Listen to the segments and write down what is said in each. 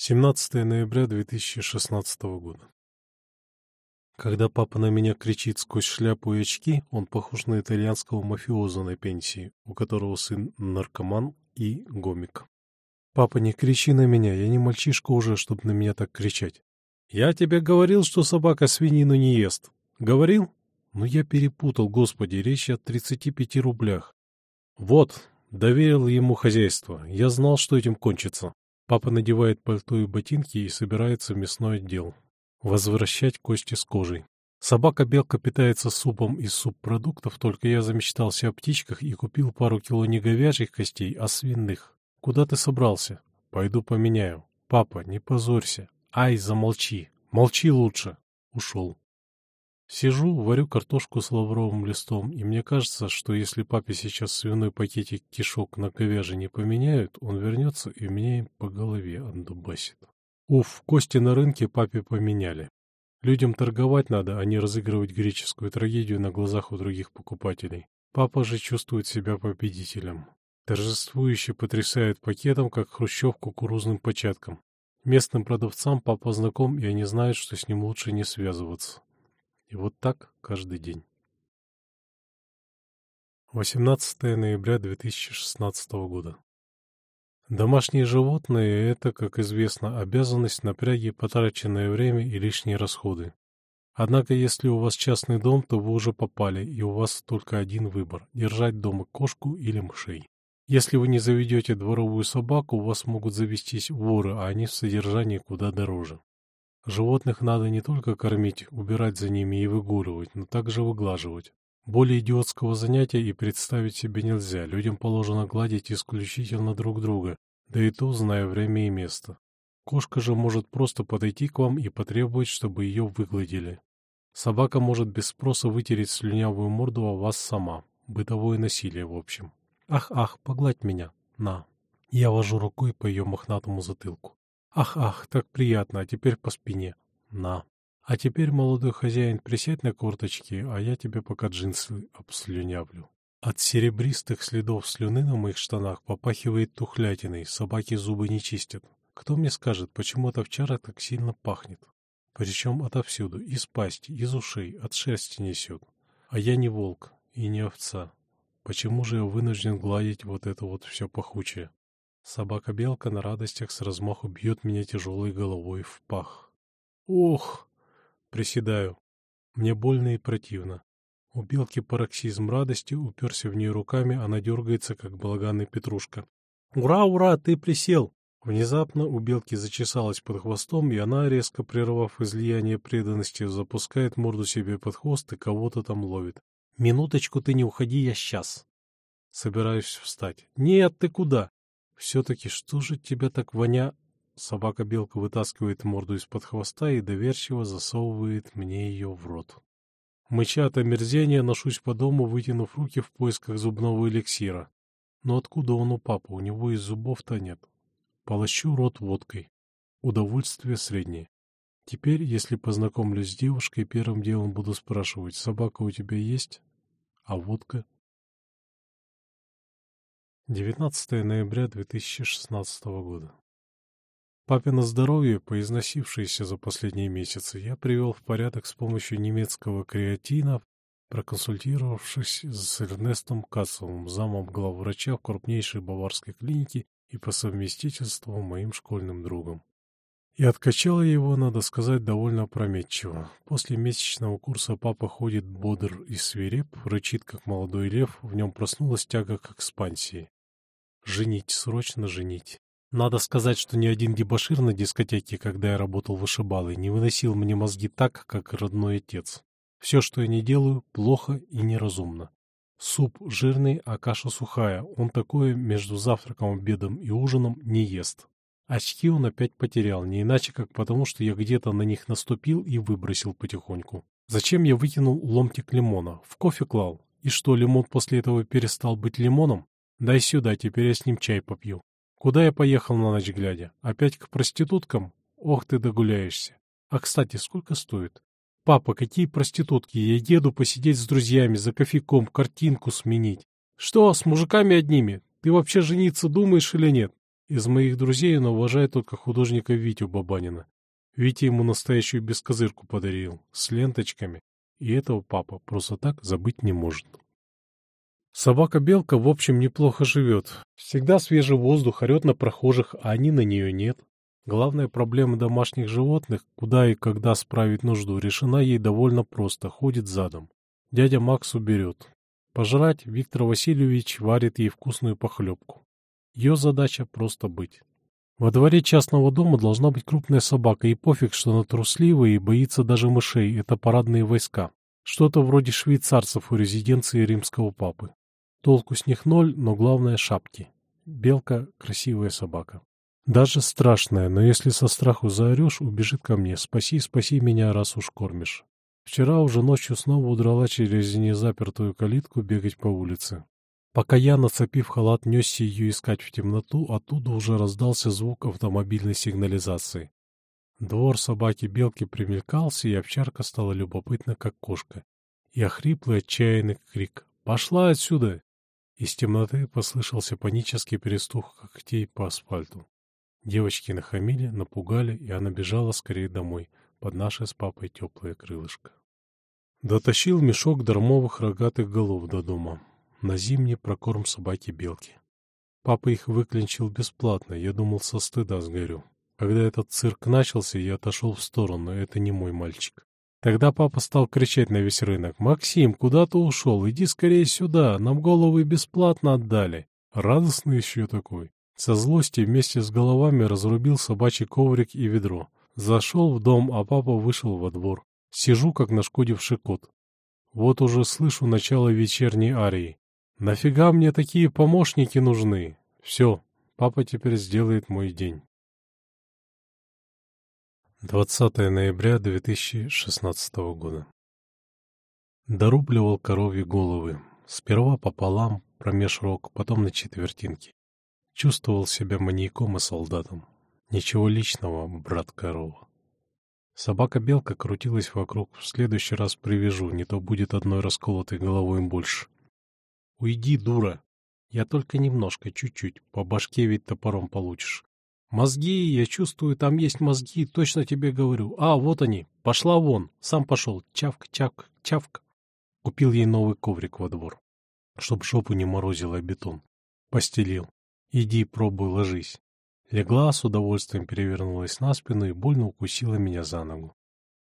17 ноября 2016 года. Когда папа на меня кричит сквозь шляпу и очки, он похож на итальянского мафиоза на пенсии, у которого сын наркоман и гомик. «Папа, не кричи на меня, я не мальчишка уже, чтобы на меня так кричать». «Я тебе говорил, что собака свинину не ест». «Говорил?» «Ну я перепутал, господи, речь о 35 рублях». «Вот, доверил ему хозяйство, я знал, что этим кончится». Папа надевает пальто и ботинки и собирается в мясной отдел. Возвращать кости с кожей. Собака-белка питается супом из субпродуктов, только я замечтался о птичках и купил пару кило не говяжьих костей, а свиных. Куда ты собрался? Пойду поменяю. Папа, не позорься. Ай, замолчи. Молчи лучше. Ушел. Сижу, варю картошку с лавровым листом, и мне кажется, что если папе сейчас свиной пакетик кишок на говяжий не поменяют, он вернется и мне по голове отдубасит. Уф, кости на рынке папе поменяли. Людям торговать надо, а не разыгрывать греческую трагедию на глазах у других покупателей. Папа же чувствует себя победителем. Торжествующе потрясает пакетом, как хрущев кукурузным початком. Местным продавцам папа знаком, и они знают, что с ним лучше не связываться. И вот так каждый день. 18 ноября 2016 года. Домашние животные – это, как известно, обязанность, напряги, потраченное время и лишние расходы. Однако, если у вас частный дом, то вы уже попали, и у вас только один выбор – держать дома кошку или мышей. Если вы не заведете дворовую собаку, у вас могут завестись воры, а они в содержании куда дороже. Животных надо не только кормить, убирать за ними и выгуливать, но также выглаживать. Более идиотского занятия и представить себе нельзя, людям положено гладить исключительно друг друга, да и то, зная время и место. Кошка же может просто подойти к вам и потребовать, чтобы ее выгладили. Собака может без спроса вытереть слюнявую морду о вас сама. Бытовое насилие, в общем. Ах-ах, погладь меня. На. Я вожу рукой по ее мохнатому затылку. Ах-ах, так приятно, а теперь по спине. На. А теперь, молодой хозяин, присядь на корточки, а я тебе пока джинсы обслюнявлю. От серебристых следов слюны на моих штанах попахивает тухлятиной, собаки зубы не чистят. Кто мне скажет, почему от овчара так сильно пахнет? Причем отовсюду, из пасти, из ушей, от шерсти несет. А я не волк и не овца. Почему же я вынужден гладить вот это вот все пахучее? Собака-белка на радостях с размаху бьет меня тяжелой головой в пах. Ох! Приседаю. Мне больно и противно. У белки пароксизм радости, уперся в нее руками, она дергается, как балаганный петрушка. «Ура, ура, ты присел!» Внезапно у белки зачесалась под хвостом, и она, резко прервав излияние преданности, запускает морду себе под хвост и кого-то там ловит. «Минуточку ты не уходи, я сейчас!» Собираюсь встать. «Нет, ты куда?» Все-таки что же тебя так воня... Собака-белка вытаскивает морду из-под хвоста и доверчиво засовывает мне ее в рот. Мыча от омерзения, ношусь по дому, вытянув руки в поисках зубного эликсира. Но откуда он у папы? У него и зубов-то нет. Полощу рот водкой. Удовольствие среднее. Теперь, если познакомлюсь с девушкой, первым делом буду спрашивать, собака у тебя есть? А водка? 19 ноября 2016 года. Папино здоровье, поизносившееся за последние месяцы, я привел в порядок с помощью немецкого креатина, проконсультировавшись с Эрнестом Кацелом, замом главврача в крупнейшей баварской клинике и по совместительству моим школьным другом. И откачала его, надо сказать, довольно опрометчиво. После месячного курса папа ходит бодр и свиреп, рычит, как молодой лев, в нем проснулась тяга к экспансии. Женить, срочно женить. Надо сказать, что ни один дебошир на дискотеке, когда я работал вышибалой, не выносил мне мозги так, как родной отец. Все, что я не делаю, плохо и неразумно. Суп жирный, а каша сухая. Он такое между завтраком, обедом и ужином не ест. Очки он опять потерял, не иначе как потому, что я где-то на них наступил и выбросил потихоньку. Зачем я выкинул ломтик лимона? В кофе клал. И что, лимон после этого перестал быть лимоном? Дай сюда, теперь я с ним чай попью. Куда я поехал на ночь глядя? Опять к проституткам? Ох ты догуляешься. А, кстати, сколько стоит? Папа, какие проститутки? Я еду посидеть с друзьями, за кофейком, картинку сменить. Что, с мужиками одними? Ты вообще жениться думаешь или нет? Из моих друзей он уважает только художника Витю Бабанина. Витя ему настоящую бескозырку подарил, с ленточками, и этого папа просто так забыть не может. Собака-белка, в общем, неплохо живет. Всегда свежий воздух орет на прохожих, а они на нее нет. Главная проблема домашних животных, куда и когда справить нужду, решена ей довольно просто, ходит задом. Дядя Макс уберет. Пожрать Виктор Васильевич варит ей вкусную похлебку. Ее задача просто быть. Во дворе частного дома должна быть крупная собака, и пофиг, что она трусливая и боится даже мышей, это парадные войска. Что-то вроде швейцарцев у резиденции римского папы. Толку с них ноль, но главное — шапки. Белка — красивая собака. Даже страшная, но если со страху заорешь, убежит ко мне. Спаси, спаси меня, раз уж кормишь. Вчера уже ночью снова удрала через незапертую калитку бегать по улице. Пока я, нацепив халат, несся ее искать в темноту, оттуда уже раздался звук автомобильной сигнализации. Двор собаки-белки примелькался, и овчарка стала любопытна, как кошка. И охриплый отчаянный крик «Пошла отсюда!» Из темноты послышался панический перестух когтей по асфальту. Девочки нахамили, напугали, и она бежала скорее домой, под наше с папой теплое крылышко. Дотащил мешок дармовых рогатых голов до дома на зимний прокорм собаки-белки. Папа их выклинчил бесплатно, я думал, со стыда сгорю. Когда этот цирк начался, я отошел в сторону, это не мой мальчик. Тогда папа стал кричать на весь рынок. «Максим, куда ты ушел? Иди скорее сюда, нам головы бесплатно отдали». Радостный еще такой. Со злости вместе с головами разрубил собачий коврик и ведро. Зашел в дом, а папа вышел во двор. Сижу, как нашкодивший кот. Вот уже слышу начало вечерней арии. Нафига мне такие помощники нужны? Все, папа теперь сделает мой день. 20 ноября 2016 года. Дорубливал коровьи головы. Сперва пополам, промеж рог, потом на четвертинки. Чувствовал себя маньяком и солдатом. Ничего личного, брат корова. Собака-белка крутилась вокруг. В следующий раз привяжу, не то будет одной расколотой головой больше. Уйди, дура. Я только немножко, чуть-чуть. По башке ведь топором получишь. Мозги, я чувствую, там есть мозги, точно тебе говорю. А, вот они. Пошла вон. Сам пошел. Чавк, чавк, чавк. Купил ей новый коврик во двор. Чтоб жопу не морозило бетон. Постелил. Иди, пробуй, ложись. Легла, с удовольствием перевернулась на спину и больно укусила меня за ногу.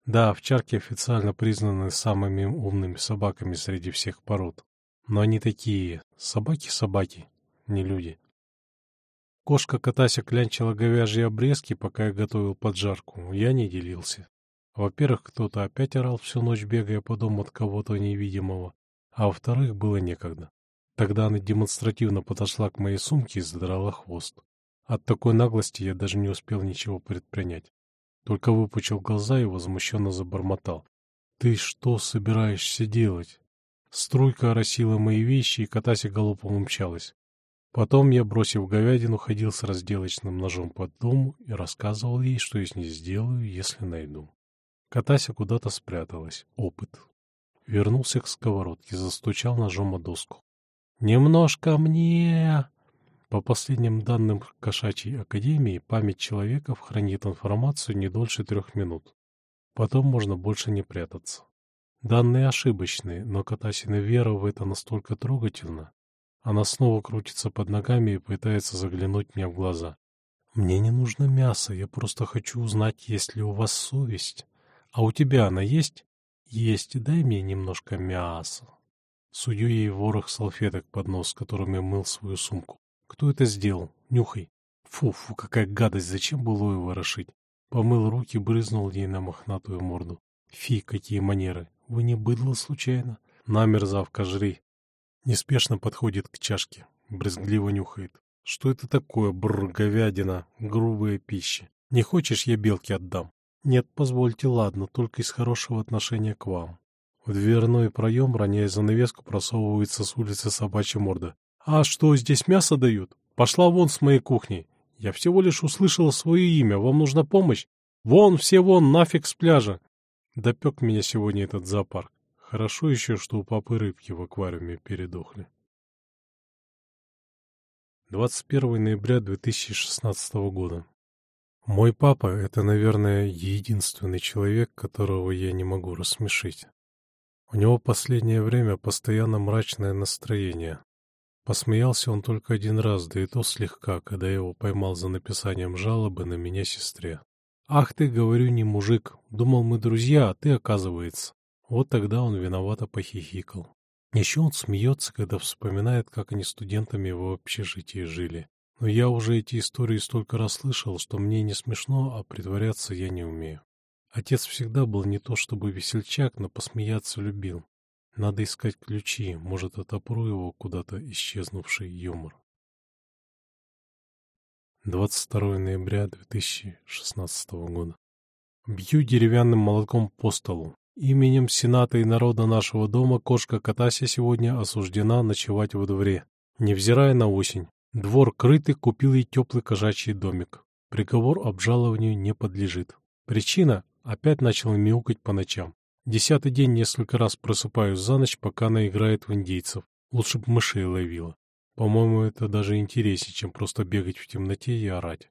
Да, овчарки официально признаны самыми умными собаками среди всех пород. Но они такие собаки-собаки, не люди. Кошка Катася клянчила говяжьи обрезки, пока я готовил поджарку. Я не делился. Во-первых, кто-то опять орал всю ночь, бегая по дому от кого-то невидимого. А во-вторых, было некогда. Тогда она демонстративно подошла к моей сумке и задрала хвост. От такой наглости я даже не успел ничего предпринять. Только выпучил глаза и возмущенно забормотал. «Ты что собираешься делать?» Струйка оросила мои вещи, и Катася галопом умчалась. Потом я, бросив говядину, ходил с разделочным ножом под дому и рассказывал ей, что я с ней сделаю, если найду. Катася куда-то спряталась. Опыт. Вернулся к сковородке, застучал ножом о доску. «Немножко мне!» По последним данным Кошачьей Академии, память человека хранит информацию не дольше трех минут. Потом можно больше не прятаться. Данные ошибочные, но Катасина вера в это настолько трогательна. Она снова крутится под ногами и пытается заглянуть мне в глаза. «Мне не нужно мясо, я просто хочу узнать, есть ли у вас совесть. А у тебя она есть?» «Есть, дай мне немножко мяса». Сую ей ворох салфеток под нос, которыми мыл свою сумку. «Кто это сделал? Нюхай». «Фу, фу, какая гадость, зачем было его ворошить?» Помыл руки, брызнул ей на мохнатую морду. «Фи, какие манеры! Вы не быдло случайно? На, мерзавка, жри. Неспешно подходит к чашке, брезгливо нюхает. Что это такое, бррр, говядина, грубая пища? Не хочешь, я белки отдам? Нет, позвольте, ладно, только из хорошего отношения к вам. В дверной проем, роняя занавеску, просовывается с улицы собачья морда. «А что, здесь мясо дают? Пошла вон с моей кухни. Я всего лишь услышала свое имя. Вам нужна помощь? Вон, все вон, нафиг с пляжа. Допек меня сегодня этот зоопарк. Хорошо еще, что у папы рыбки в аквариуме передохли. 21 ноября 2016 года. Мой папа — это, наверное, единственный человек, которого я не могу рассмешить. У него последнее время постоянно мрачное настроение. Посмеялся он только один раз, да и то слегка, когда я его поймал за написанием жалобы на меня сестре. «Ах ты, говорю, не мужик. Думал, мы друзья, а ты, оказывается». Вот тогда он виновато похихикал. Еще он смеется, когда вспоминает, как они студентами в общежитии жили. Но я уже эти истории столько раз слышал, что мне не смешно, а притворяться я не умею. Отец всегда был не то чтобы весельчак, но посмеяться любил. Надо искать ключи, может, отопру его куда-то исчезнувший юмор. 22 ноября 2016 года. Бью деревянным молотком по столу. Именем Сената и народа нашего дома кошка Катася сегодня осуждена ночевать во дворе. Невзирая на осень, двор крытый купил ей теплый кошачий домик. Приговор обжалованию не подлежит. Причина — опять начал мяукать по ночам. Десятый день несколько раз просыпаюсь за ночь, пока она играет в индейцев. Лучше бы мышей ловила. По-моему, это даже интереснее, чем просто бегать в темноте и орать.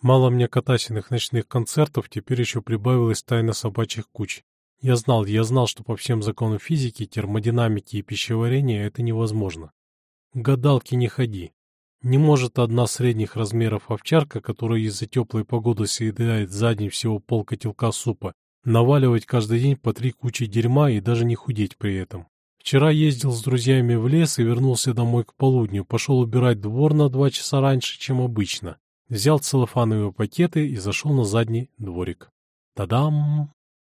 Мало мне катасиных ночных концертов, теперь еще прибавилась тайна собачьих куч. Я знал, я знал, что по всем законам физики, термодинамики и пищеварения это невозможно. Гадалки не ходи. Не может одна средних размеров овчарка, которая из-за теплой погоды съедает за день всего пол котелка супа, наваливать каждый день по три кучи дерьма и даже не худеть при этом. Вчера ездил с друзьями в лес и вернулся домой к полудню, пошел убирать двор на два часа раньше, чем обычно. Взял целлофановые пакеты и зашел на задний дворик. Та-дам!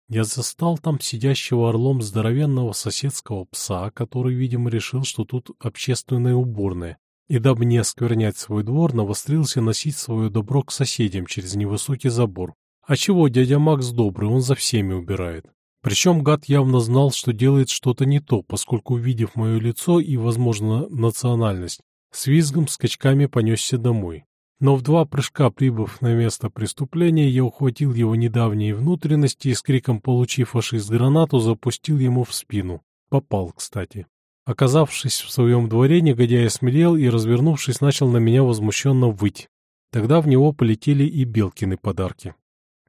Я застал там сидящего орлом здоровенного соседского пса, который, видимо, решил, что тут общественная уборная, и дабы не осквернять свой двор, навострился носить свое добро к соседям через невысокий забор. А чего дядя Макс добрый, он за всеми убирает. Причем гад явно знал, что делает что-то не то, поскольку, увидев мое лицо и, возможно, национальность, с визгом скачками понесся домой. Но в два прыжка, прибыв на место преступления, я ухватил его недавние внутренности и с криком «Получив фашист гранату!» запустил ему в спину. Попал, кстати. Оказавшись в своем дворе, негодяй осмелел и, развернувшись, начал на меня возмущенно выть. Тогда в него полетели и Белкины подарки.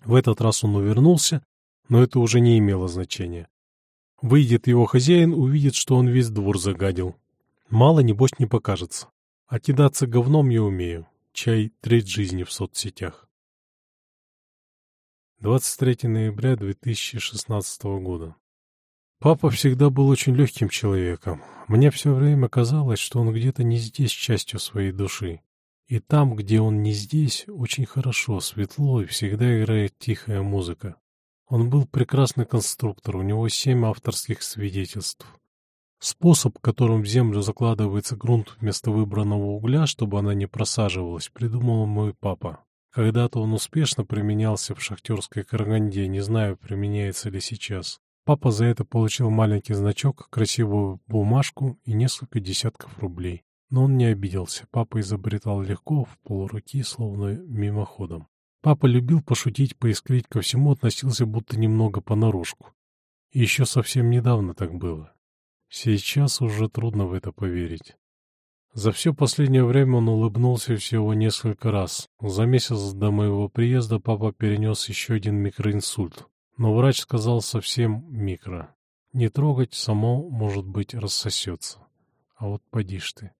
В этот раз он увернулся, но это уже не имело значения. Выйдет его хозяин, увидит, что он весь двор загадил. Мало, небось, не покажется. А кидаться говном я умею. Чай треть жизни в соцсетях. 23 ноября 2016 года. Папа всегда был очень легким человеком. Мне все время казалось, что он где-то не здесь частью своей души. И там, где он не здесь, очень хорошо, светло и всегда играет тихая музыка. Он был прекрасный конструктор, у него семь авторских свидетельств. Способ, которым в землю закладывается грунт вместо выбранного угля, чтобы она не просаживалась, придумал мой папа. Когда-то он успешно применялся в шахтерской Караганде, не знаю, применяется ли сейчас. Папа за это получил маленький значок, красивую бумажку и несколько десятков рублей. Но он не обиделся. Папа изобретал легко, в полуруки, словно мимоходом. Папа любил пошутить, поискрить, ко всему относился будто немного понарошку. И еще совсем недавно так было. Сейчас уже трудно в это поверить. За все последнее время он улыбнулся всего несколько раз. За месяц до моего приезда папа перенес еще один микроинсульт. Но врач сказал совсем микро. Не трогать, само, может быть, рассосется. А вот поди ж ты.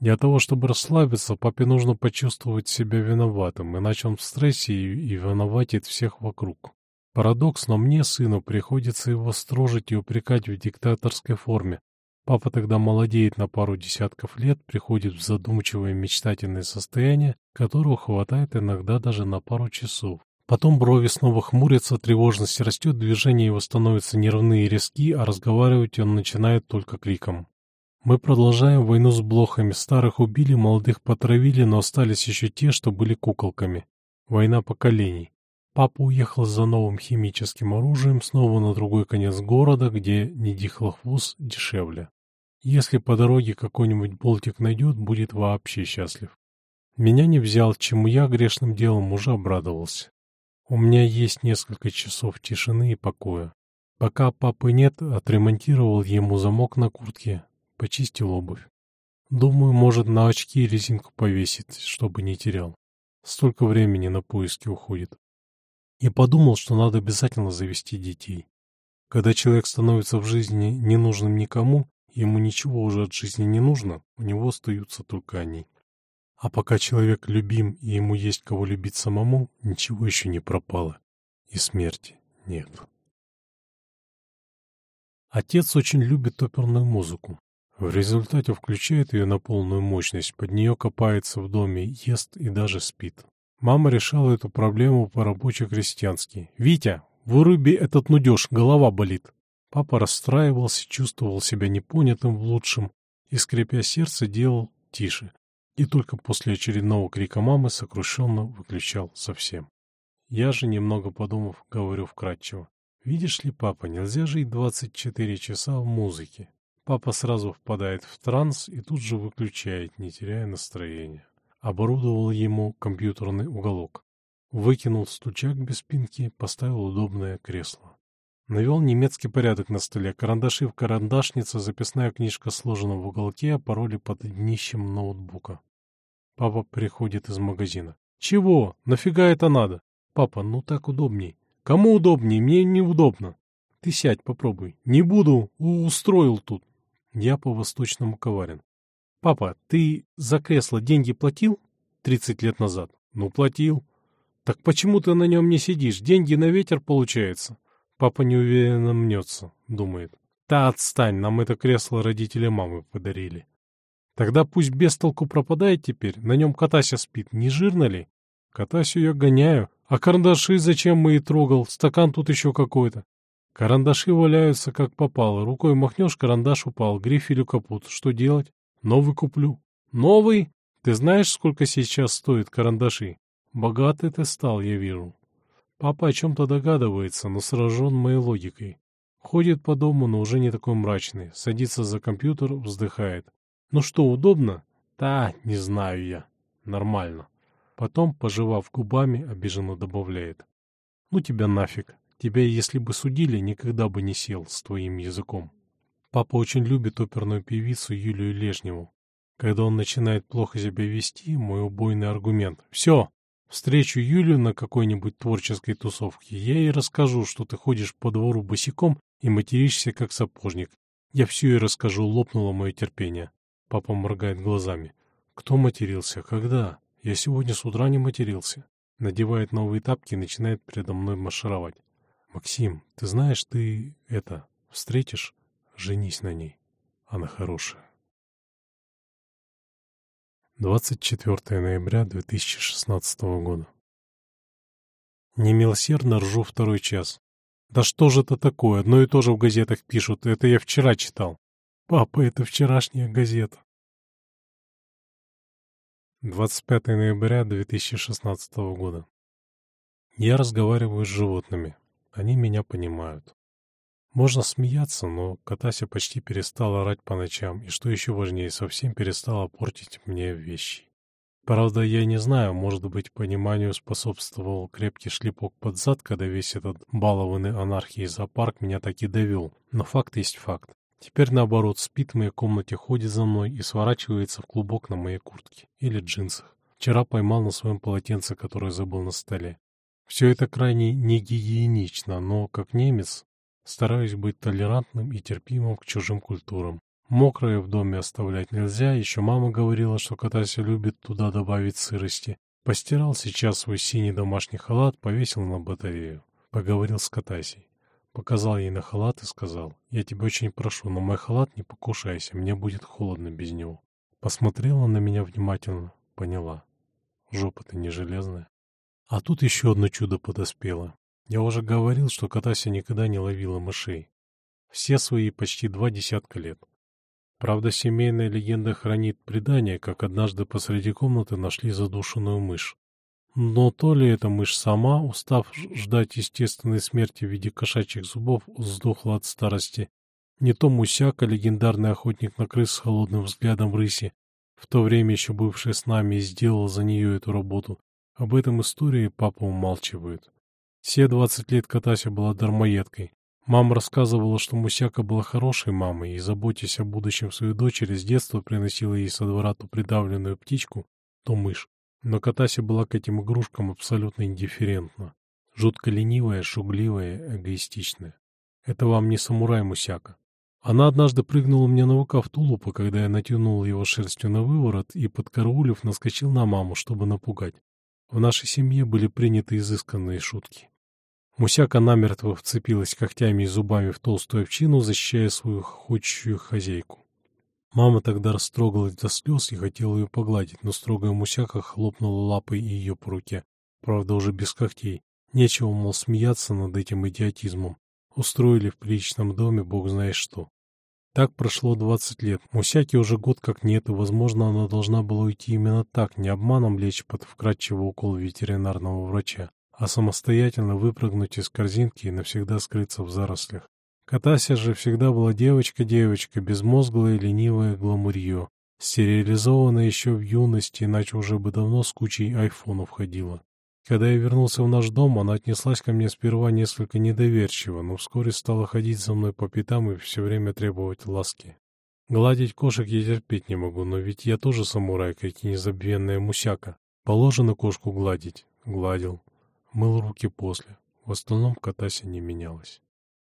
Для того, чтобы расслабиться, папе нужно почувствовать себя виноватым, иначе он в стрессе и, и виноватит всех вокруг. Парадокс, но мне, сыну, приходится его строжить и упрекать в диктаторской форме. Папа тогда молодеет на пару десятков лет, приходит в задумчивое мечтательное состояние, которого хватает иногда даже на пару часов. Потом брови снова хмурятся, тревожность растет, движения его становятся нервные и резки, а разговаривать он начинает только криком. Мы продолжаем войну с блохами. Старых убили, молодых потравили, но остались еще те, что были куколками. Война поколений. Папа уехал за новым химическим оружием снова на другой конец города, где не дихлохвост дешевле. Если по дороге какой-нибудь болтик найдет, будет вообще счастлив. Меня не взял, чему я грешным делом уже обрадовался. У меня есть несколько часов тишины и покоя. Пока папы нет, отремонтировал ему замок на куртке, почистил обувь. Думаю, может на очки резинку повесить, чтобы не терял. Столько времени на поиски уходит. И подумал, что надо обязательно завести детей. Когда человек становится в жизни ненужным никому, ему ничего уже от жизни не нужно, у него остаются только они. А пока человек любим и ему есть кого любить самому, ничего еще не пропало. И смерти нет. Отец очень любит оперную музыку. В результате включает ее на полную мощность, под нее копается в доме, ест и даже спит. Мама решала эту проблему по-рабоче-крестьянски. «Витя, выруби этот нудеж, голова болит». Папа расстраивался, чувствовал себя непонятым в лучшем и, скрипя сердце, делал тише. И только после очередного крика мамы сокрушенно выключал совсем. Я же, немного подумав, говорю вкратчиво. «Видишь ли, папа, нельзя жить 24 часа в музыке. Папа сразу впадает в транс и тут же выключает, не теряя настроения. Оборудовал ему компьютерный уголок. Выкинул стучак без спинки, поставил удобное кресло. Навел немецкий порядок на столе. Карандаши в карандашнице, записная книжка сложена в уголке, а пароли под днищем ноутбука. Папа приходит из магазина. «Чего? Нафига это надо?» «Папа, ну так удобней». «Кому удобней? Мне неудобно». «Ты сядь, попробуй». «Не буду. Устроил тут». Я по-восточному коварен. «Папа, ты за кресло деньги платил? Тридцать лет назад». «Ну, платил». «Так почему ты на нем не сидишь? Деньги на ветер, получается?» Папа неуверенно мнется, думает. «Да отстань, нам это кресло родители мамы подарили». «Тогда пусть без толку пропадает теперь, на нем Катася спит, не жирно ли?» «Катасю я гоняю. А карандаши зачем мы и трогал? Стакан тут еще какой-то». Карандаши валяются как попало. Рукой махнешь, карандаш упал. Грифелю капут. Что делать? Новый куплю. Новый? Ты знаешь, сколько сейчас стоят карандаши? Богатый ты стал, я вижу. Папа о чем-то догадывается, но сражен моей логикой. Ходит по дому, но уже не такой мрачный. Садится за компьютер, вздыхает. Ну что, удобно? Да, не знаю я. Нормально. Потом, пожевав губами, обиженно добавляет. Ну тебя нафиг. Тебя, если бы судили, никогда бы не сел с твоим языком. Папа очень любит оперную певицу Юлию Лежневу. Когда он начинает плохо себя вести, мой убойный аргумент. Все, встречу Юлю на какой-нибудь творческой тусовке. Я ей расскажу, что ты ходишь по двору босиком и материшься, как сапожник. Я все ей расскажу, лопнуло мое терпение. Папа моргает глазами. Кто матерился? Когда? Я сегодня с утра не матерился. Надевает новые тапки и начинает передо мной маршировать. Максим, ты знаешь, ты это, встретишь, женись на ней. Она хорошая. 24 ноября 2016 года. Немилосердно ржу второй час. Да что же это такое? Одно и то же в газетах пишут. Это я вчера читал. Папа, это вчерашняя газета. 25 ноября 2016 года. Я разговариваю с животными. Они меня понимают. Можно смеяться, но Катася почти перестала орать по ночам, и что еще важнее, совсем перестала портить мне вещи. Правда, я не знаю, может быть, пониманию способствовал крепкий шлепок под зад, когда весь этот балованный анархии зоопарк меня так и довел. Но факт есть факт. Теперь, наоборот, спит в моей комнате, ходит за мной и сворачивается в клубок на моей куртке или джинсах. Вчера поймал на своем полотенце, которое забыл на столе. Все это крайне негигиенично, но, как немец, стараюсь быть толерантным и терпимым к чужим культурам. Мокрое в доме оставлять нельзя, еще мама говорила, что Катася любит туда добавить сырости. Постирал сейчас свой синий домашний халат, повесил на батарею. Поговорил с Катасей. Показал ей на халат и сказал, «Я тебя очень прошу, на мой халат не покушайся, мне будет холодно без него». Посмотрела на меня внимательно, поняла. Жопа-то не железная. А тут еще одно чудо подоспело. Я уже говорил, что Катася никогда не ловила мышей. Все свои почти два десятка лет. Правда, семейная легенда хранит предание, как однажды посреди комнаты нашли задушенную мышь. Но то ли эта мышь сама, устав ждать естественной смерти в виде кошачьих зубов, сдохла от старости, не то Мусяка, легендарный охотник на крыс с холодным взглядом рыси, в то время еще бывший с нами, сделал за нее эту работу, об этом истории папа умалчивает. Все двадцать лет Катася была дармоедкой. Мама рассказывала, что Мусяка была хорошей мамой и, заботясь о будущем своей дочери, с детства приносила ей со двора то придавленную птичку, то мышь. Но Катася была к этим игрушкам абсолютно индифферентна. Жутко ленивая, шугливая, эгоистичная. Это вам не самурай Мусяка. Она однажды прыгнула мне на рукав тулупа, когда я натянул его шерстью на выворот и, подкараулив, наскочил на маму, чтобы напугать. В нашей семье были приняты изысканные шутки. Мусяка намертво вцепилась когтями и зубами в толстую овчину, защищая свою хочущую хозяйку. Мама тогда растрогалась до слез и хотела ее погладить, но строгая Мусяка хлопнула лапой ее по руке, правда уже без когтей. Нечего, мол, смеяться над этим идиотизмом. Устроили в приличном доме бог знает что. Так прошло двадцать лет. Мусяке уже год как нет, и, возможно, она должна была уйти именно так, не обманом лечь под вкрадчивый укол ветеринарного врача а самостоятельно выпрыгнуть из корзинки и навсегда скрыться в зарослях. Катася же всегда была девочка-девочка, безмозглая, ленивая гламурье, стерилизованная еще в юности, иначе уже бы давно с кучей айфонов ходила. Когда я вернулся в наш дом, она отнеслась ко мне сперва несколько недоверчиво, но вскоре стала ходить за мной по пятам и все время требовать ласки. Гладить кошек я терпеть не могу, но ведь я тоже самурай, как и незабвенная мусяка. Положено кошку гладить. Гладил. Мыл руки после. В остальном Катася не менялась.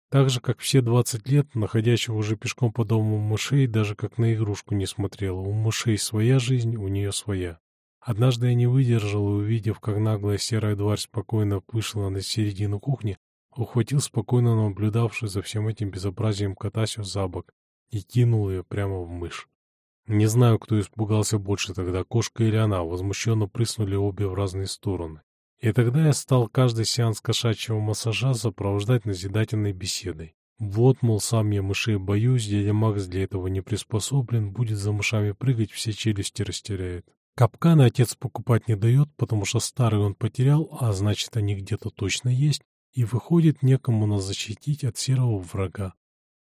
Так же, как все двадцать лет, находящего уже пешком по дому мышей, даже как на игрушку не смотрела. У мышей своя жизнь, у нее своя. Однажды я не выдержал и, увидев, как наглая серая тварь спокойно вышла на середину кухни, ухватил спокойно наблюдавшую за всем этим безобразием Катасю за бок и кинул ее прямо в мышь. Не знаю, кто испугался больше тогда, кошка или она, возмущенно прыснули обе в разные стороны. И тогда я стал каждый сеанс кошачьего массажа сопровождать назидательной беседой. Вот, мол, сам я мышей боюсь, дядя Макс для этого не приспособлен, будет за мышами прыгать, все челюсти растеряет. Капканы отец покупать не дает, потому что старый он потерял, а значит, они где-то точно есть, и выходит, некому нас защитить от серого врага.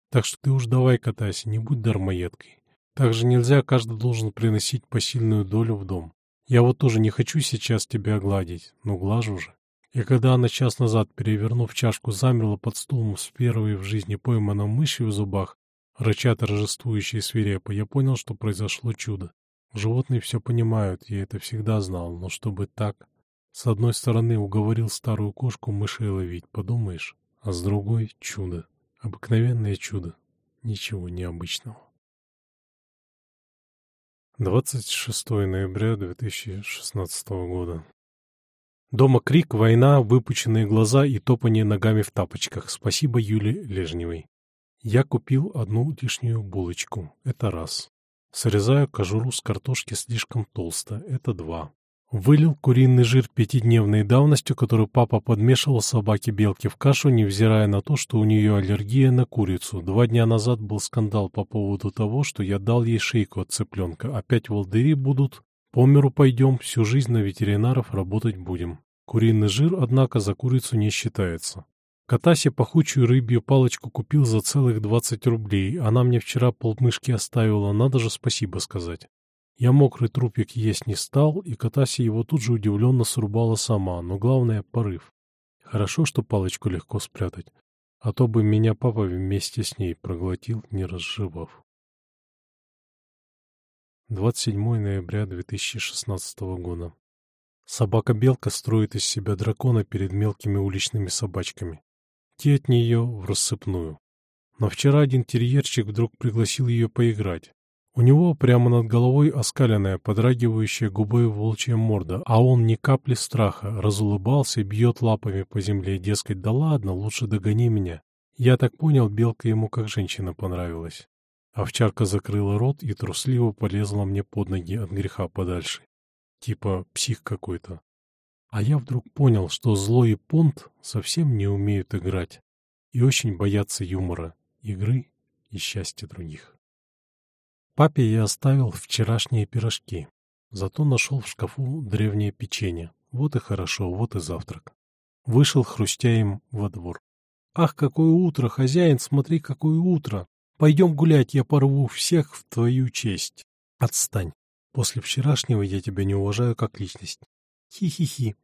Так что ты уж давай катайся, не будь дармоедкой. Также нельзя, каждый должен приносить посильную долю в дом. Я вот тоже не хочу сейчас тебя гладить, но глажу же. И когда она час назад, перевернув чашку, замерла под стулом с первой в жизни пойманной мышью в зубах, рыча торжествующей свирепо, я понял, что произошло чудо. Животные все понимают, я это всегда знал, но чтобы так... С одной стороны, уговорил старую кошку мышей ловить, подумаешь, а с другой — чудо. Обыкновенное чудо. Ничего необычного. 26 ноября 2016 года. Дома крик, война, выпученные глаза и топание ногами в тапочках. Спасибо Юле Лежневой. Я купил одну лишнюю булочку. Это раз. Срезаю кожуру с картошки слишком толсто. Это два. Вылил куриный жир пятидневной давностью, который папа подмешивал собаке-белке в кашу, невзирая на то, что у нее аллергия на курицу. Два дня назад был скандал по поводу того, что я дал ей шейку от цыпленка. Опять волдыри будут. По миру пойдем, всю жизнь на ветеринаров работать будем. Куриный жир, однако, за курицу не считается. Катасе пахучую рыбью палочку купил за целых 20 рублей. Она мне вчера полмышки оставила, надо же спасибо сказать. Я мокрый трупик есть не стал, и Катаси его тут же удивленно срубала сама, но главное — порыв. Хорошо, что палочку легко спрятать, а то бы меня папа вместе с ней проглотил, не разжевав. 27 ноября 2016 года. Собака-белка строит из себя дракона перед мелкими уличными собачками. Те от нее в рассыпную. Но вчера один терьерчик вдруг пригласил ее поиграть. У него прямо над головой оскаленная, подрагивающая губой волчья морда, а он ни капли страха, разулыбался, бьет лапами по земле, дескать, да ладно, лучше догони меня. Я так понял, белка ему как женщина понравилась. Овчарка закрыла рот и трусливо полезла мне под ноги от греха подальше. Типа псих какой-то. А я вдруг понял, что злой и понт совсем не умеют играть и очень боятся юмора, игры и счастья других. Папе я оставил вчерашние пирожки. Зато нашел в шкафу древнее печенье. Вот и хорошо, вот и завтрак. Вышел, хрустя им, во двор. «Ах, какое утро, хозяин, смотри, какое утро! Пойдем гулять, я порву всех в твою честь!» «Отстань! После вчерашнего я тебя не уважаю как личность!» «Хи-хи-хи!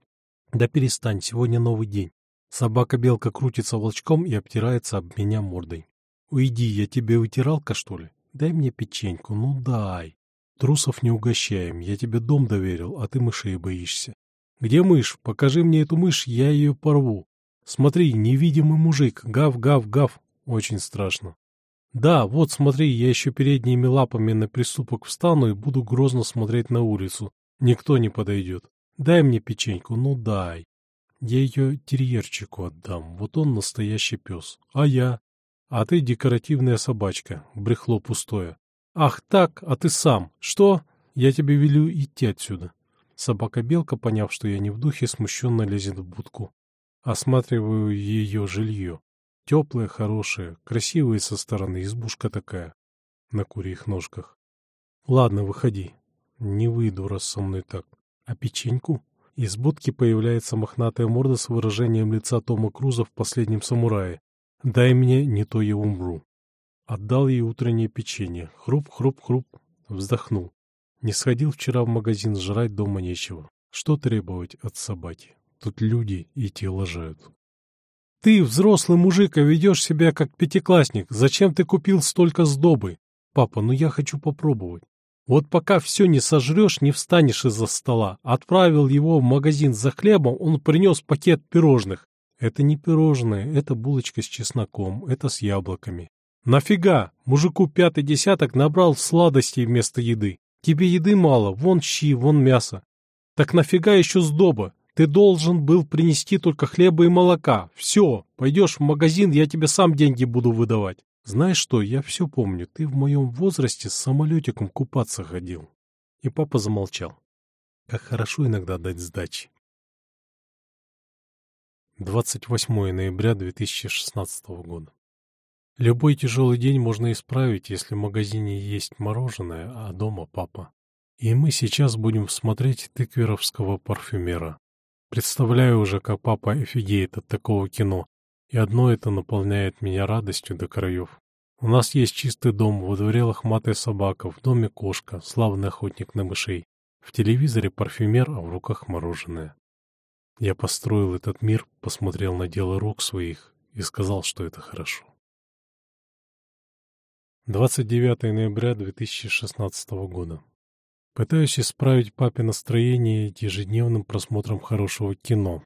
Да перестань, сегодня новый день!» Собака-белка крутится волчком и обтирается об меня мордой. «Уйди, я тебе вытиралка, что ли? Дай мне печеньку, ну дай. Трусов не угощаем, я тебе дом доверил, а ты мышей боишься. Где мышь? Покажи мне эту мышь, я ее порву. Смотри, невидимый мужик, гав-гав-гав. Очень страшно. Да, вот смотри, я еще передними лапами на приступок встану и буду грозно смотреть на улицу. Никто не подойдет. Дай мне печеньку, ну дай. Я ее терьерчику отдам, вот он настоящий пес. А я? А ты декоративная собачка, брехло пустое. Ах так, а ты сам. Что? Я тебе велю идти отсюда. Собака-белка, поняв, что я не в духе, смущенно лезет в будку. Осматриваю ее жилье. Теплое, хорошее, красивое со стороны, избушка такая. На курьих ножках. Ладно, выходи. Не выйду, раз со мной так. А печеньку? Из будки появляется мохнатая морда с выражением лица Тома Круза в «Последнем самурае». «Дай мне, не то я умру». Отдал ей утреннее печенье. Хруп-хруп-хруп. Вздохнул. Не сходил вчера в магазин, жрать дома нечего. Что требовать от собаки? Тут люди и те лажают. Ты, взрослый мужик, а ведешь себя как пятиклассник. Зачем ты купил столько сдобы? Папа, ну я хочу попробовать. Вот пока все не сожрешь, не встанешь из-за стола. Отправил его в магазин за хлебом, он принес пакет пирожных. Это не пирожные, это булочка с чесноком, это с яблоками. Нафига? Мужику пятый десяток набрал сладостей вместо еды. Тебе еды мало, вон щи, вон мясо. Так нафига еще сдоба? Ты должен был принести только хлеба и молока. Все, пойдешь в магазин, я тебе сам деньги буду выдавать. Знаешь что, я все помню, ты в моем возрасте с самолетиком купаться ходил. И папа замолчал. Как хорошо иногда дать сдачи. 28 ноября 2016 года. Любой тяжелый день можно исправить, если в магазине есть мороженое, а дома папа. И мы сейчас будем смотреть тыкверовского парфюмера. Представляю уже, как папа офигеет от такого кино, и одно это наполняет меня радостью до краев. У нас есть чистый дом, во дворе лохматая собака, в доме кошка, славный охотник на мышей. В телевизоре парфюмер, а в руках мороженое. Я построил этот мир, посмотрел на дело рук своих и сказал, что это хорошо. 29 ноября 2016 года. Пытаюсь исправить папе настроение ежедневным просмотром хорошего кино.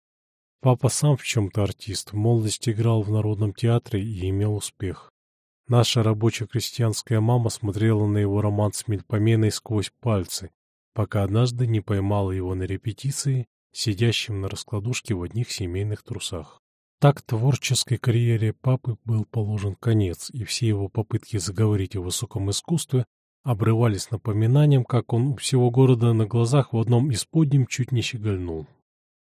Папа сам в чем-то артист, в молодости играл в Народном театре и имел успех. Наша рабоче-крестьянская мама смотрела на его роман с Мельпоменой сквозь пальцы, пока однажды не поймала его на репетиции, сидящим на раскладушке в одних семейных трусах. Так творческой карьере папы был положен конец, и все его попытки заговорить о высоком искусстве обрывались напоминанием, как он у всего города на глазах в одном из подним чуть не щегольнул.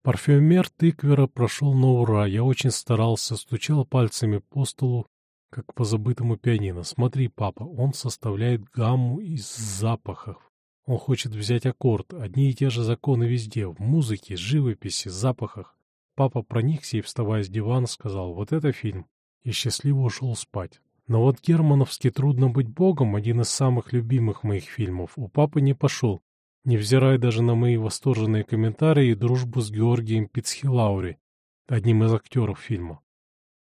Парфюмер тыквера прошел на ура, я очень старался, стучал пальцами по столу, как по забытому пианино. Смотри, папа, он составляет гамму из запахов. Он хочет взять аккорд, одни и те же законы везде, в музыке, живописи, запахах. Папа проникся и, вставая с дивана, сказал, вот это фильм, и счастливо ушел спать. Но вот германовский «Трудно быть богом» — один из самых любимых моих фильмов, у папы не пошел невзирая даже на мои восторженные комментарии и дружбу с Георгием Пицхилаури, одним из актеров фильма.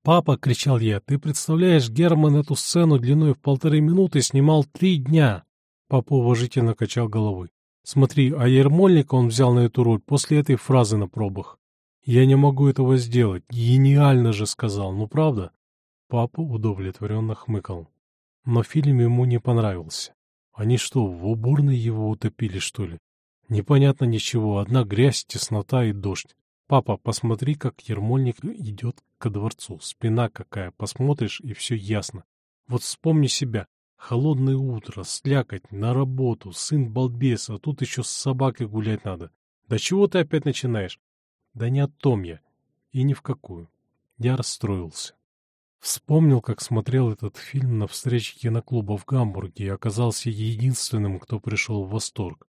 «Папа!» — кричал я. «Ты представляешь, Герман эту сцену длиной в полторы минуты снимал три дня!» Папа уважительно качал головой. «Смотри, а Ермольника он взял на эту роль после этой фразы на пробах. Я не могу этого сделать. Гениально же сказал, ну правда?» Папа удовлетворенно хмыкал. Но фильм ему не понравился. Они что, в уборной его утопили, что ли? Непонятно ничего, одна грязь, теснота и дождь. Папа, посмотри, как Ермольник идет ко дворцу. Спина какая, посмотришь, и все ясно. Вот вспомни себя. Холодное утро, слякоть, на работу, сын балбес, а тут еще с собакой гулять надо. Да чего ты опять начинаешь? Да не о том я. И ни в какую. Я расстроился. Вспомнил, как смотрел этот фильм на встрече киноклуба в Гамбурге и оказался единственным, кто пришел в восторг.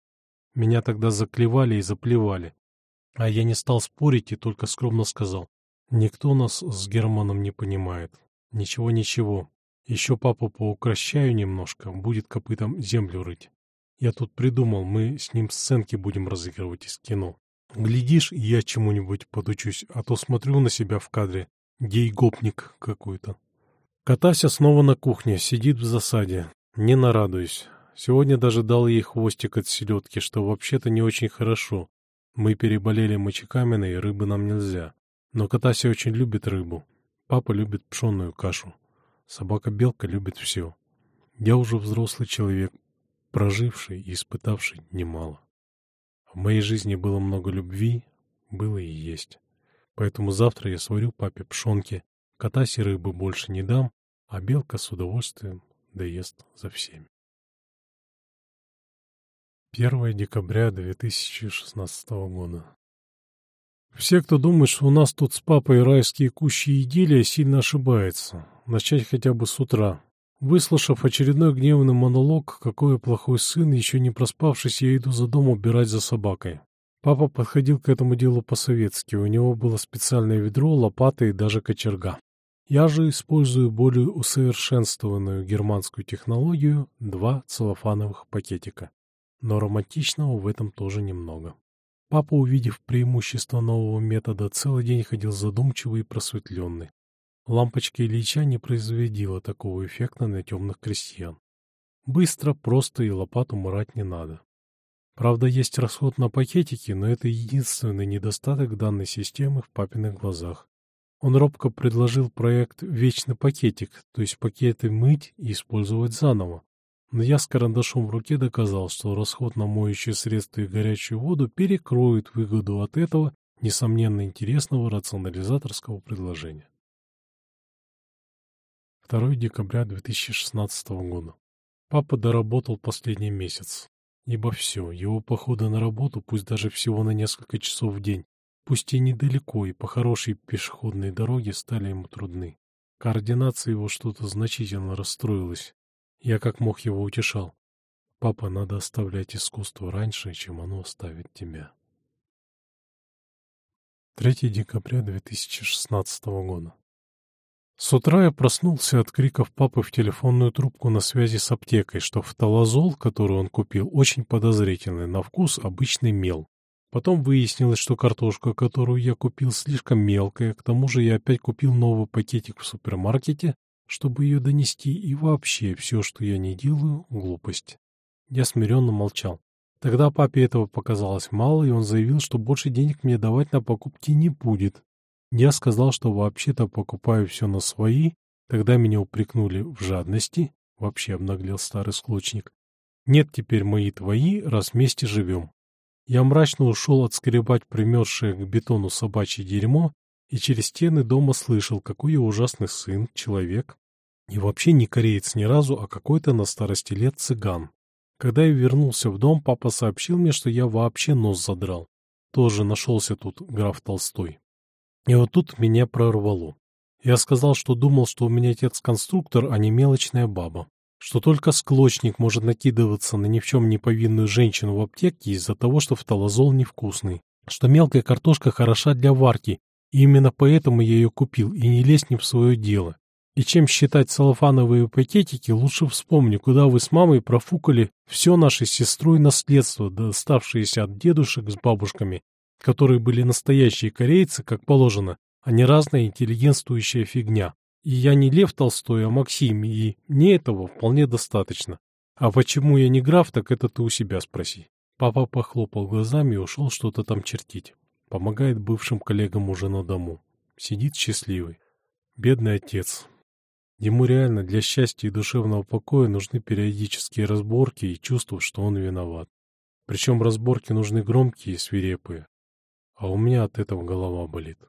Меня тогда заклевали и заплевали. А я не стал спорить и только скромно сказал. Никто нас с Германом не понимает. Ничего-ничего. Еще папу поукращаю немножко, будет копытом землю рыть. Я тут придумал, мы с ним сценки будем разыгрывать из кино. Глядишь, я чему-нибудь подучусь, а то смотрю на себя в кадре. Гей-гопник какой-то. Катася снова на кухне, сидит в засаде. Не нарадуюсь. Сегодня даже дал ей хвостик от селедки, что вообще-то не очень хорошо. Мы переболели мочекаменной, рыбы нам нельзя. Но Катася очень любит рыбу. Папа любит пшенную кашу. Собака-белка любит все. Я уже взрослый человек, проживший и испытавший немало. В моей жизни было много любви, было и есть. Поэтому завтра я сварю папе пшонки, Катасе рыбы больше не дам, а белка с удовольствием доест за всеми. 1 декабря 2016 года. Все, кто думает, что у нас тут с папой райские кущи идиллия, сильно ошибается. Начать хотя бы с утра. Выслушав очередной гневный монолог, какой плохой сын, еще не проспавшись, я иду за дом убирать за собакой. Папа подходил к этому делу по-советски, у него было специальное ведро, лопата и даже кочерга. Я же использую более усовершенствованную германскую технологию – два целлофановых пакетика. Но романтичного в этом тоже немного. Папа, увидев преимущество нового метода, целый день ходил задумчивый и просветленный. Лампочка Ильича не производила такого эффекта на темных крестьян. Быстро, просто и лопату мурать не надо. Правда, есть расход на пакетики, но это единственный недостаток данной системы в папиных глазах. Он робко предложил проект «Вечный пакетик», то есть пакеты мыть и использовать заново. Но я с карандашом в руке доказал, что расход на моющие средства и горячую воду перекроет выгоду от этого, несомненно интересного рационализаторского предложения. 2 декабря 2016 года. Папа доработал последний месяц. Ибо все, его походы на работу, пусть даже всего на несколько часов в день, пусть и недалеко, и по хорошей пешеходной дороге стали ему трудны. Координация его что-то значительно расстроилась. Я как мог его утешал. Папа, надо оставлять искусство раньше, чем оно оставит тебя. 3 декабря 2016 года. С утра я проснулся от криков папы в телефонную трубку на связи с аптекой, что фталазол, который он купил, очень подозрительный, на вкус обычный мел. Потом выяснилось, что картошка, которую я купил, слишком мелкая, к тому же я опять купил новый пакетик в супермаркете, чтобы ее донести, и вообще все, что я не делаю, глупость. Я смиренно молчал. Тогда папе этого показалось мало, и он заявил, что больше денег мне давать на покупки не будет, я сказал, что вообще-то покупаю все на свои, тогда меня упрекнули в жадности, вообще обнаглел старый склочник. Нет теперь мои твои, раз вместе живем. Я мрачно ушел отскребать примерзшее к бетону собачье дерьмо и через стены дома слышал, какой я ужасный сын, человек. И вообще не кореец ни разу, а какой-то на старости лет цыган. Когда я вернулся в дом, папа сообщил мне, что я вообще нос задрал. Тоже нашелся тут граф Толстой. И вот тут меня прорвало. Я сказал, что думал, что у меня отец конструктор, а не мелочная баба. Что только склочник может накидываться на ни в чем не повинную женщину в аптеке из-за того, что фталазол невкусный. Что мелкая картошка хороша для варки, и именно поэтому я ее купил, и не лезь не в свое дело. И чем считать целлофановые пакетики, лучше вспомни, куда вы с мамой профукали все нашей сестрой наследство, доставшееся от дедушек с бабушками, которые были настоящие корейцы, как положено, а не разная интеллигентствующая фигня. И я не Лев Толстой, а Максим, и мне этого вполне достаточно. А почему я не граф, так это ты у себя спроси. Папа похлопал глазами и ушел что-то там чертить. Помогает бывшим коллегам уже на дому. Сидит счастливый. Бедный отец. Ему реально для счастья и душевного покоя нужны периодические разборки и чувство, что он виноват. Причем разборки нужны громкие и свирепые, а у меня от этого голова болит.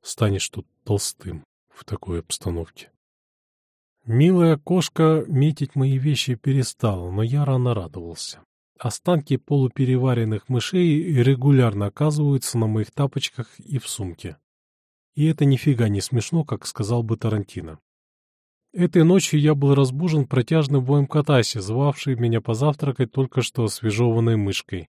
Станешь тут толстым в такой обстановке. Милая кошка метить мои вещи перестала, но я рано радовался. Останки полупереваренных мышей регулярно оказываются на моих тапочках и в сумке. И это нифига не смешно, как сказал бы Тарантино. Этой ночью я был разбужен протяжным воем Катаси, звавшей меня позавтракать только что освежеванной мышкой.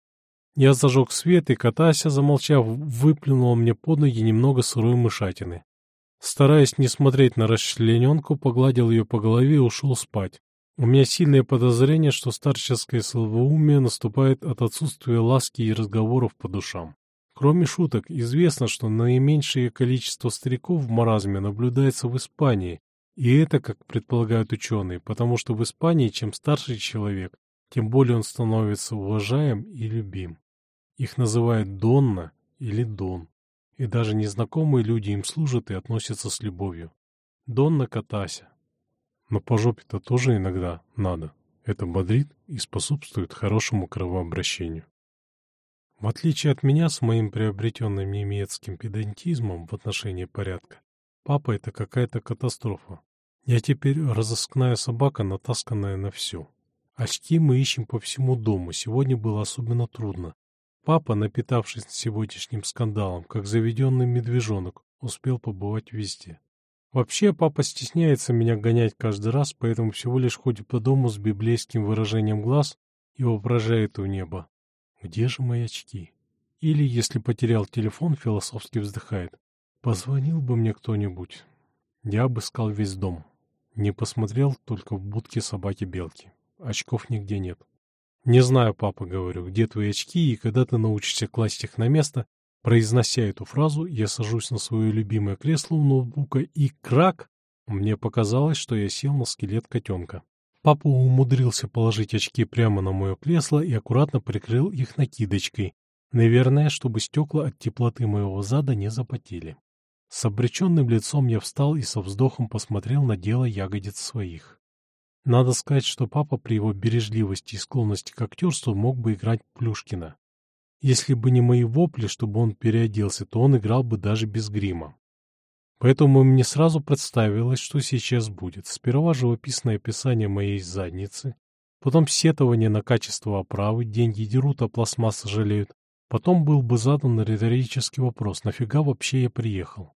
Я зажег свет, и Катася, замолчав, выплюнула мне под ноги немного сырой мышатины. Стараясь не смотреть на расчлененку, погладил ее по голове и ушел спать. У меня сильное подозрение, что старческое слабоумие наступает от отсутствия ласки и разговоров по душам. Кроме шуток, известно, что наименьшее количество стариков в маразме наблюдается в Испании, и это, как предполагают ученые, потому что в Испании чем старше человек, тем более он становится уважаем и любим. Их называют Донна или Дон, и даже незнакомые люди им служат и относятся с любовью. Донна Катася. Но по жопе-то тоже иногда надо. Это бодрит и способствует хорошему кровообращению. В отличие от меня с моим приобретенным немецким педантизмом в отношении порядка, папа — это какая-то катастрофа. Я теперь разыскная собака, натасканная на все. Очки мы ищем по всему дому, сегодня было особенно трудно. Папа, напитавшись сегодняшним скандалом, как заведенный медвежонок, успел побывать везде. Вообще, папа стесняется меня гонять каждый раз, поэтому всего лишь ходит по дому с библейским выражением глаз и воображает у неба. Где же мои очки? Или, если потерял телефон, философски вздыхает. Позвонил бы мне кто-нибудь. Я обыскал весь дом. Не посмотрел только в будке собаки-белки. Очков нигде нет. Не знаю, папа, говорю, где твои очки и когда ты научишься класть их на место. Произнося эту фразу, я сажусь на свое любимое кресло у ноутбука и крак! Мне показалось, что я сел на скелет котенка. Папа умудрился положить очки прямо на мое кресло и аккуратно прикрыл их накидочкой, наверное, чтобы стекла от теплоты моего зада не запотели. С обреченным лицом я встал и со вздохом посмотрел на дело ягодиц своих. Надо сказать, что папа при его бережливости и склонности к актерству мог бы играть Плюшкина. Если бы не мои вопли, чтобы он переоделся, то он играл бы даже без грима. Поэтому мне сразу представилось, что сейчас будет. Сперва живописное описание моей задницы, потом сетование на качество оправы, деньги дерут, а пластмассы жалеют. Потом был бы задан риторический вопрос, нафига вообще я приехал?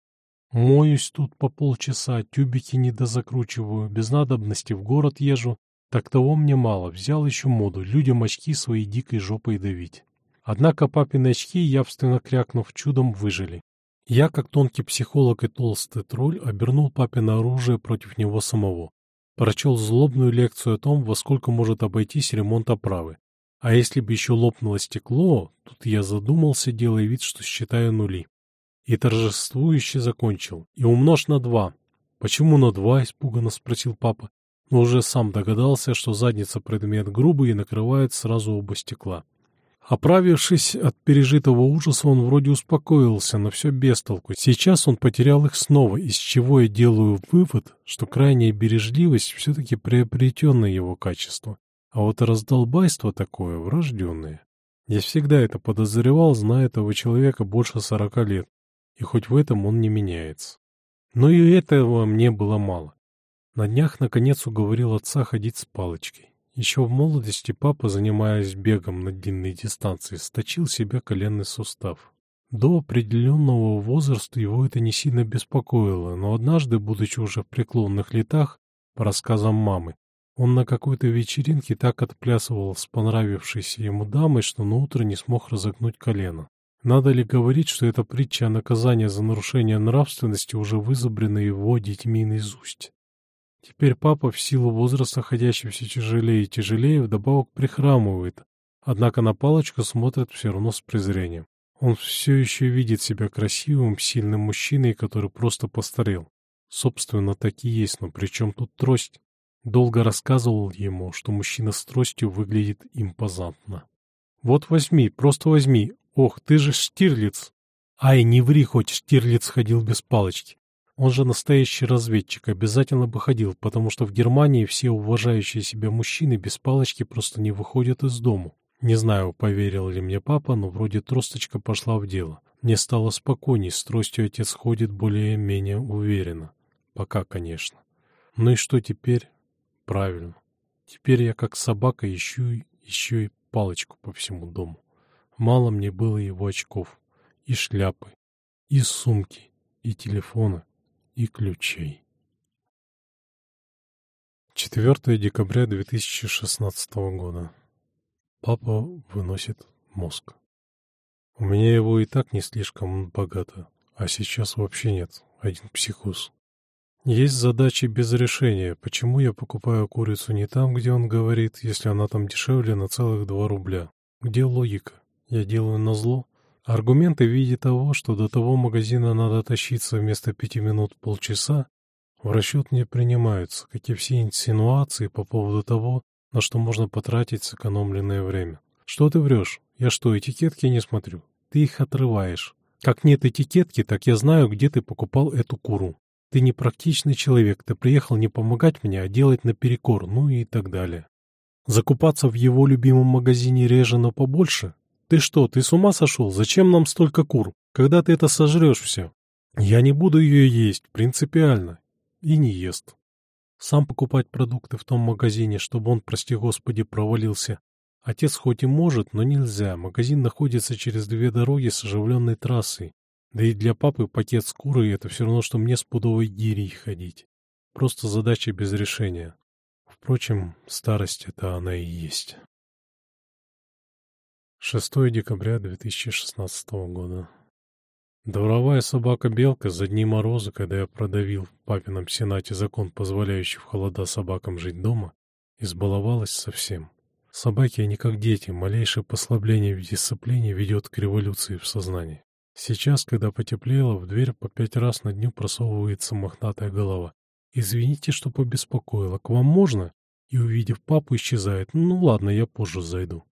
Моюсь тут по полчаса, тюбики не дозакручиваю, без надобности в город езжу. Так того мне мало, взял еще моду, людям очки своей дикой жопой давить. Однако папины очки, явственно крякнув, чудом выжили. Я, как тонкий психолог и толстый тролль, обернул папино оружие против него самого. Прочел злобную лекцию о том, во сколько может обойтись ремонт оправы. А если бы еще лопнуло стекло, тут я задумался, делая вид, что считаю нули. И торжествующе закончил. И умножь на два. Почему на два? Испуганно спросил папа. Но уже сам догадался, что задница предмет грубый и накрывает сразу оба стекла. Оправившись от пережитого ужаса, он вроде успокоился, но все без толку. Сейчас он потерял их снова, из чего я делаю вывод, что крайняя бережливость все-таки приобретенное его качество. А вот раздолбайство такое, врожденное. Я всегда это подозревал, зная этого человека больше сорока лет, и хоть в этом он не меняется. Но и этого мне было мало. На днях, наконец, уговорил отца ходить с палочкой. Еще в молодости папа, занимаясь бегом на длинные дистанции, сточил себе коленный сустав. До определенного возраста его это не сильно беспокоило, но однажды, будучи уже в преклонных летах, по рассказам мамы, он на какой-то вечеринке так отплясывал с понравившейся ему дамой, что на утро не смог разогнуть колено. Надо ли говорить, что эта притча о наказании за нарушение нравственности уже вызубрена его детьми наизусть? Теперь папа, в силу возраста, ходящий все тяжелее и тяжелее, вдобавок прихрамывает, однако на палочку смотрит все равно с презрением. Он все еще видит себя красивым, сильным мужчиной, который просто постарел. Собственно, так и есть, но при чем тут трость? Долго рассказывал ему, что мужчина с тростью выглядит импозантно. «Вот возьми, просто возьми. Ох, ты же Штирлиц!» «Ай, не ври хоть, Штирлиц ходил без палочки. Он же настоящий разведчик, обязательно бы ходил, потому что в Германии все уважающие себя мужчины без палочки просто не выходят из дому. Не знаю, поверил ли мне папа, но вроде тросточка пошла в дело. Мне стало спокойней, с тростью отец ходит более-менее уверенно. Пока, конечно. Ну и что теперь? Правильно. Теперь я как собака ищу еще и палочку по всему дому. Мало мне было его очков, и шляпы, и сумки, и телефона, и ключей. 4 декабря 2016 года. Папа выносит мозг. У меня его и так не слишком богато, а сейчас вообще нет, один психоз. Есть задачи без решения. Почему я покупаю курицу не там, где он говорит, если она там дешевле на целых два рубля? Где логика? Я делаю на зло? Аргументы в виде того, что до того магазина надо тащиться вместо пяти минут полчаса, в расчет не принимаются, как и все инсинуации по поводу того, на что можно потратить сэкономленное время. Что ты врешь? Я что, этикетки не смотрю? Ты их отрываешь. Как нет этикетки, так я знаю, где ты покупал эту куру. Ты непрактичный человек, ты приехал не помогать мне, а делать наперекор, ну и так далее. Закупаться в его любимом магазине реже, но побольше? Ты что, ты с ума сошел? Зачем нам столько кур? Когда ты это сожрешь все? Я не буду ее есть, принципиально. И не ест. Сам покупать продукты в том магазине, чтобы он, прости господи, провалился. Отец хоть и может, но нельзя. Магазин находится через две дороги с оживленной трассой. Да и для папы пакет с курой — это все равно, что мне с пудовой гирей ходить. Просто задача без решения. Впрочем, старость — это она и есть. 6 декабря 2016 года. Дворовая собака-белка за дни мороза, когда я продавил в папином сенате закон, позволяющий в холода собакам жить дома, избаловалась совсем. Собаки, они как дети, малейшее послабление в дисциплине ведет к революции в сознании. Сейчас, когда потеплело, в дверь по пять раз на дню просовывается мохнатая голова. «Извините, что побеспокоила. К вам можно?» И, увидев папу, исчезает. «Ну ладно, я позже зайду».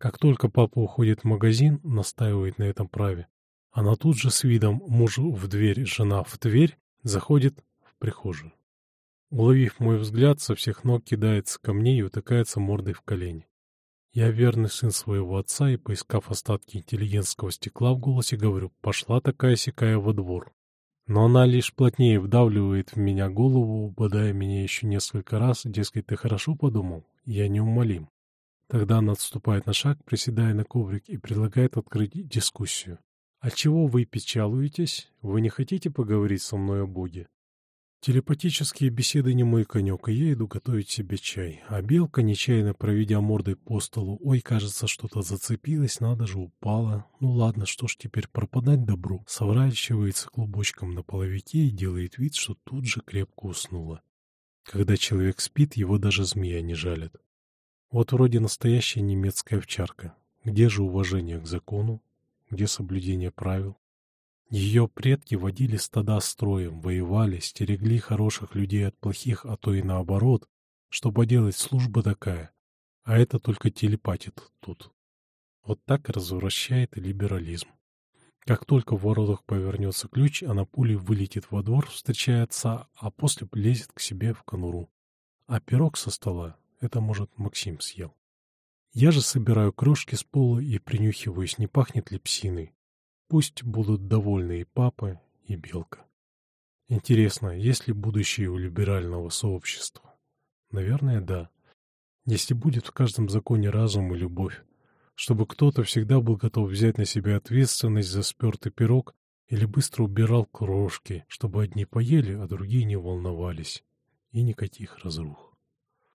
Как только папа уходит в магазин, настаивает на этом праве. Она тут же с видом муж в дверь, жена в дверь, заходит в прихожую. Уловив мой взгляд, со всех ног кидается ко мне и утыкается мордой в колени. Я верный сын своего отца и, поискав остатки интеллигентского стекла в голосе, говорю, пошла такая-сякая во двор. Но она лишь плотнее вдавливает в меня голову, убодая меня еще несколько раз, дескать, ты хорошо подумал? Я неумолим. Тогда она отступает на шаг, приседая на коврик, и предлагает открыть дискуссию. «А чего вы печалуетесь? Вы не хотите поговорить со мной о Боге? Телепатические беседы не мой конек, и я иду готовить себе чай. А белка, нечаянно проведя мордой по столу, ой, кажется, что-то зацепилось, надо же, упала. Ну ладно, что ж теперь пропадать добру. Соворачивается клубочком на половике и делает вид, что тут же крепко уснула. Когда человек спит, его даже змея не жалит. Вот вроде настоящая немецкая овчарка. Где же уважение к закону? Где соблюдение правил? Ее предки водили стада строем, воевали, стерегли хороших людей от плохих, а то и наоборот, что поделать, служба такая. А это только телепатит тут. Вот так развращает либерализм. Как только в воротах повернется ключ, она пулей вылетит во двор, встречая отца, а после лезет к себе в конуру. А пирог со стола — это, может, Максим съел. Я же собираю крошки с пола и принюхиваюсь, не пахнет ли псиной. Пусть будут довольны и папа, и белка. Интересно, есть ли будущее у либерального сообщества? Наверное, да. Если будет в каждом законе разум и любовь, чтобы кто-то всегда был готов взять на себя ответственность за спертый пирог или быстро убирал крошки, чтобы одни поели, а другие не волновались. И никаких разрух.